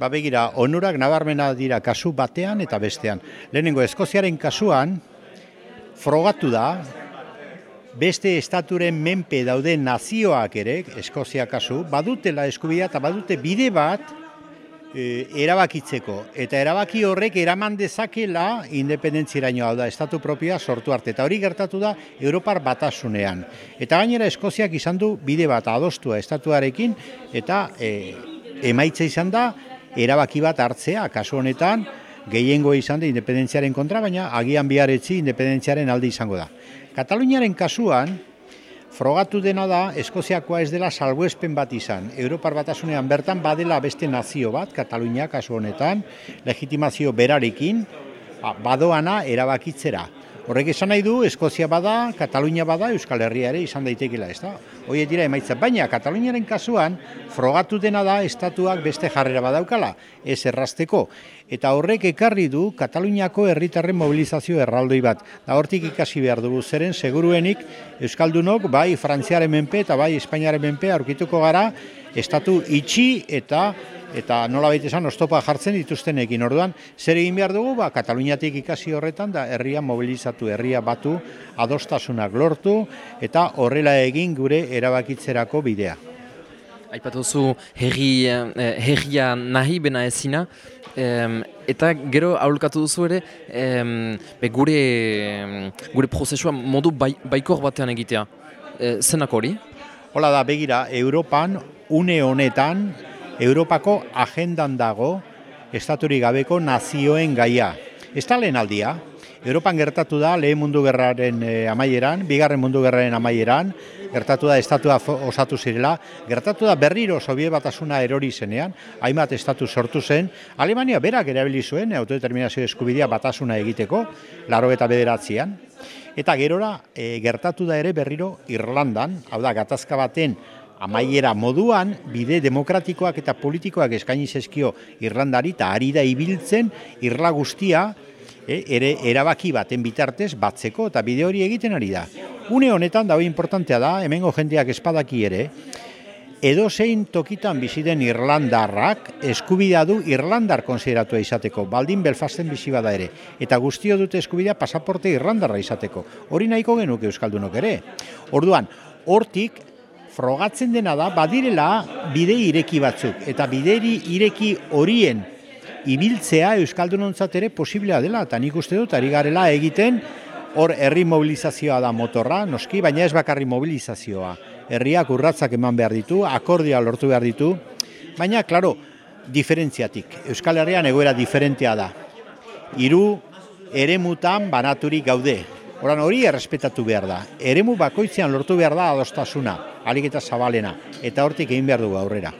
Ba begira, onurak nabarmena dira kasu batean eta bestean. Lehenengo Eskoziaren kasuan frogatu da beste estaturen menpe dauden nazioak ere, Eskozia kasu, badutela eskubidea eta badute bide bat e, erabakitzeko. Eta erabaki horrek eraman dezakela independentziraino hau da, estatu propioa sortu arte. Eta hori gertatu da Europar batasunean. Eta gainera Eskoziak izan du bide bat adostua estatuarekin eta e, emaitza izan da erabaki bat hartzea, kasu honetan, gehiengo izan da independentziaren kontra, baina agian biharetzi independentziaren alde izango da. Kataluniaren kasuan, frogatu dena da, Eskoziakoa ez dela salbuespen bat izan. Europar batasunean bertan badela beste nazio bat, Katalunia kasu honetan, legitimazio berarekin, ba, badoana erabakitzera. Horrek esan nahi du, Eskozia bada, Katalunia bada, Euskal Herria ere izan daitekela, ez da? Hoi dira emaitza, baina Kataluniaren kasuan, frogatu dena da, estatuak beste jarrera badaukala, ez errasteko. Eta horrek ekarri du Kataluniako herritarren mobilizazio erraldoi bat. Da hortik ikasi behar dugu zeren, seguruenik Euskaldunok, bai Frantziaren menpe eta bai Espainiaren menpe aurkituko gara, estatu itxi eta eta nola baita esan, ostopa jartzen dituztenekin. Orduan, zer egin behar dugu, ba, Kataluniatik ikasi horretan, da herria mobilizatu, herria batu, adostasunak lortu, eta horrela egin gure erabakitzerako bidea. Aipatuzu herri, eh, herria nahi bena ezina, eta gero aholkatu duzu ere, be gure, gure prozesua modu bai, baikor batean egitea. E, zenak hori? Hola da, begira, Europan, une honetan, Europako agendan dago estaturik gabeko nazioen gaia. Ez da lehen aldia, Europan gertatu da lehen mundu gerraren e, amaieran, bigarren mundu gerraren amaieran, gertatu da estatua osatu zirela, gertatu da berriro Sobie batasuna erori zenean, hainbat estatu sortu zen, Alemania berak erabili zuen autodeterminazio eskubidea batasuna egiteko, laro eta bederatzean, eta gerora e, gertatu da ere berriro Irlandan, hau da, gatazka baten amaiera moduan, bide demokratikoak eta politikoak eskaini zezkio Irlandari, eta ari da ibiltzen Irla guztia, e, ere erabaki baten bitartez batzeko, eta bide hori egiten ari da. Une honetan, da importantea da, hemengo jendeak espadaki ere, edo zein tokitan biziden Irlandarrak eskubidea du Irlandar konsideratua izateko, baldin Belfasten bizi bada ere, eta guztio dute eskubidea pasaporte Irlandarra izateko. Hori nahiko genuke Euskaldunok ere. Orduan, hortik frogatzen dena da, badirela bide ireki batzuk, eta bideri ireki horien ibiltzea Euskaldunontzat ere posiblea dela, eta nik uste dut, ari garela egiten, hor herri mobilizazioa da motorra, noski, baina ez bakarri mobilizazioa. Herriak urratzak eman behar ditu, akordia lortu behar ditu, baina, klaro, diferentziatik. Euskal Herrian egoera diferentea da. Hiru eremutan banaturik gaude. Horan hori errespetatu behar da. Eremu bakoitzean lortu behar da adostasuna alik eta zabalena, eta hortik egin behar dugu aurrera.